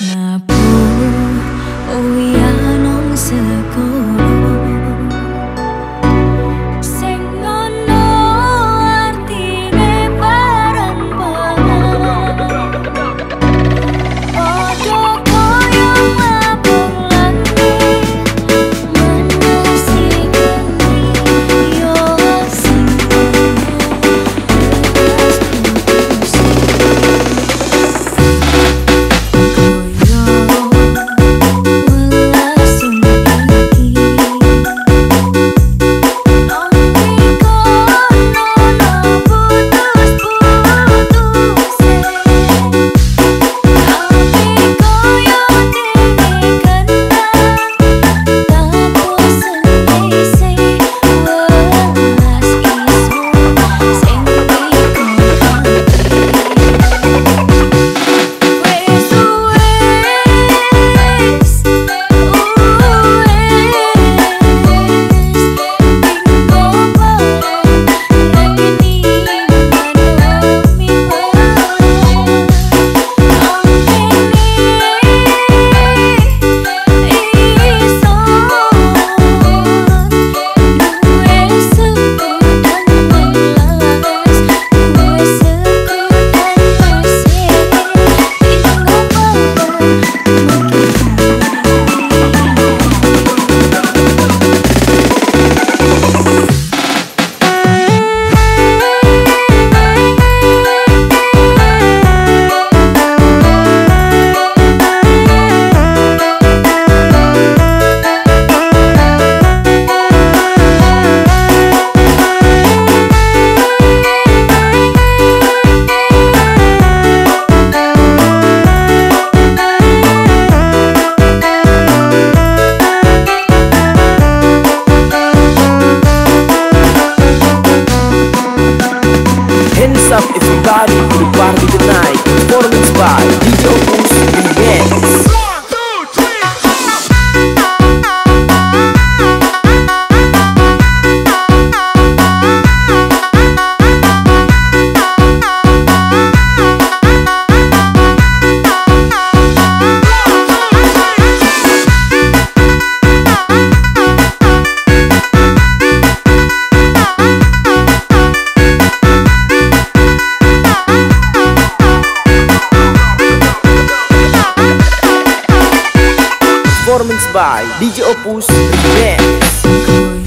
那 by DJ Opus Remix